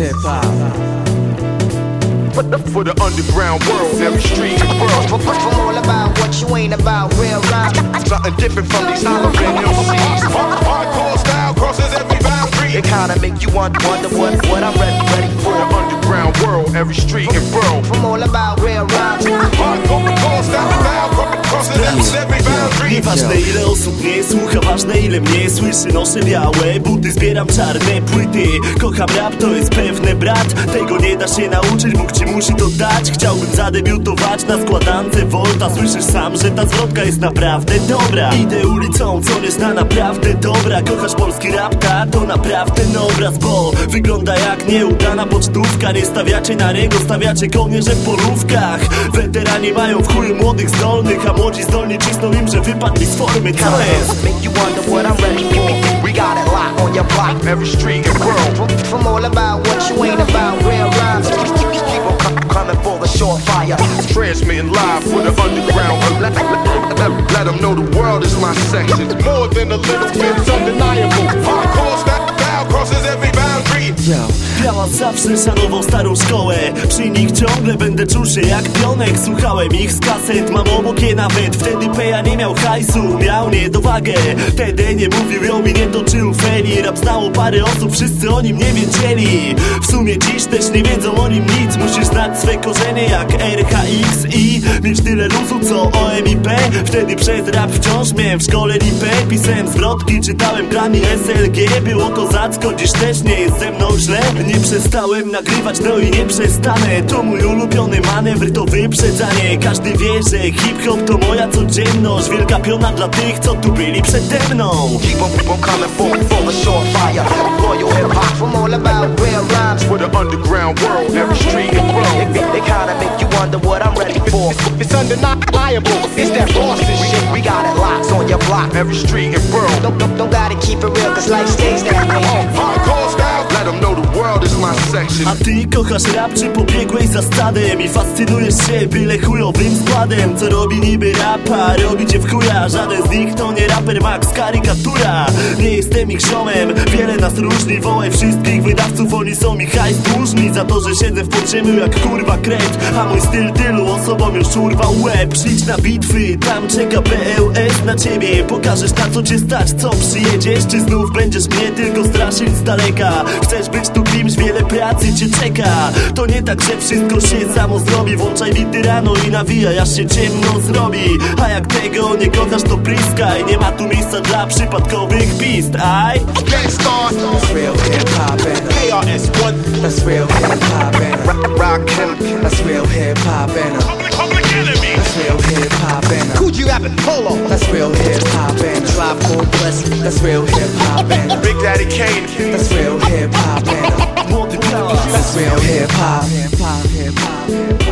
hip hop. For the underground world, every street and borough. From all about what you ain't about, real rhyme. Something different from these hollering MCs. Hardcore style crosses every boundary. It kinda make you wonder, wonder what, what I'm ready, ready For the underground world, every street and borough. From all about Nieważne ile osób mnie słucha, ważne ile mnie słyszy. Noszę białe buty, zbieram czarne płyty. Kocham rap, to jest pewne brat. Tego nie da się nauczyć, Bóg ci musi to dać. Chciałbym zadebiutować na składance Volta. Słyszysz sam, że ta zwrotka jest naprawdę dobra. Idę ulicą, co jest na naprawdę dobra. Kochasz polski rap, ta to naprawdę obraz Bo wygląda jak nieudana pocztówka. Nie stawiacie na niego, stawiacie kołnierze w polówkach. Weterani mają w chuju młodych zdolnych A młodzi zdolni cisną im, że wypadli z formy Co jest? Make you wonder what I'm ready for. We got it locked on your block. Every street and borough. From, from all about what you ain't about, real rhymes. Keep on com- coming for the short fire. Transmitting live for the underground. Let, let, let, let them know the world is my section. More than a little bit, it's undeniable. Hardcore style, style crosses every boundary. Yo, Grałam zawsze szanował starą szkołę. Przy nich ciągle będę czuł się jak pionek. Słuchałem ich z kaset, mam obok je nawet. Wtedy Peja nie miał hajsu, miał niedowagę. Wtedy nie mówił ją i nie toczył feli. Rap znało parę osób, wszyscy o nim nie wiedzieli. W sumie dziś też nie wiedzą o nim nic. Musisz znać swe korzenie jak RHX i Mieć tyle luzu co OMIP Wtedy przez rap wciąż miałem w szkole lipę. Pisałem zwrotki, czytałem plany SLG Było kozacko, dziś też nie jest ze mną źle Nie przestałem nagrywać, no i nie przestanę To mój ulubiony manewr, to wyprzedzanie Każdy wie, że hip-hop to moja codzienność Wielka piona dla tych, co tu byli przede mną Keep on, keep on coming for, for the short fire. Loyal hip hop. From all about real rhymes. For the underground world, every street and They, borough. they, they kinda make you wonder what I'm ready for. It's undeniable. It's that Boston shit. We got it locked on your block. Every street and borough. Don't, don't, don't gotta keep it real, cause life stays that way. Them know the world is my section. A ty kochasz rap czy pobiegłeś za stadem I fascynujesz się byle chujowym składem? Co robi niby rapa, robi cię w chuja. Żaden z nich to nie raper Max, karykatura. Nie jestem ich ziomem, wiele nas różni Wołaj wszystkich wydawców, oni są mi hajs dłużni Za to, że siedzę w podziemiu jak kurwa kret A mój styl tylu osobom już urwał łeb. Przyjdź na bitwy, tam czeka PLS na ciebie. Pokażesz na co cię stać, co przyjedziesz Czy znów będziesz mnie tylko straszyć z daleka. Chcesz być tu kimś, wiele pracy cię czeka. To nie tak, że wszystko się samo zrobi. Włączaj bity rano i nawijaj, aż się ciemno zrobi. A jak tego nie kochasz, to pryskaj. Nie ma tu miejsca dla przypadkowych pist, aj. That's real hip hop and KRS-One, that's real hip hop and Rock Him, that's real hip hop and Public Enemy. that's real hip hop and Coogee Rabbit, Polo, that's real hip hop and Drive full blessing. that's real hip hop and Big Daddy Kane, that's real hip hop and Piast that's real hip hop.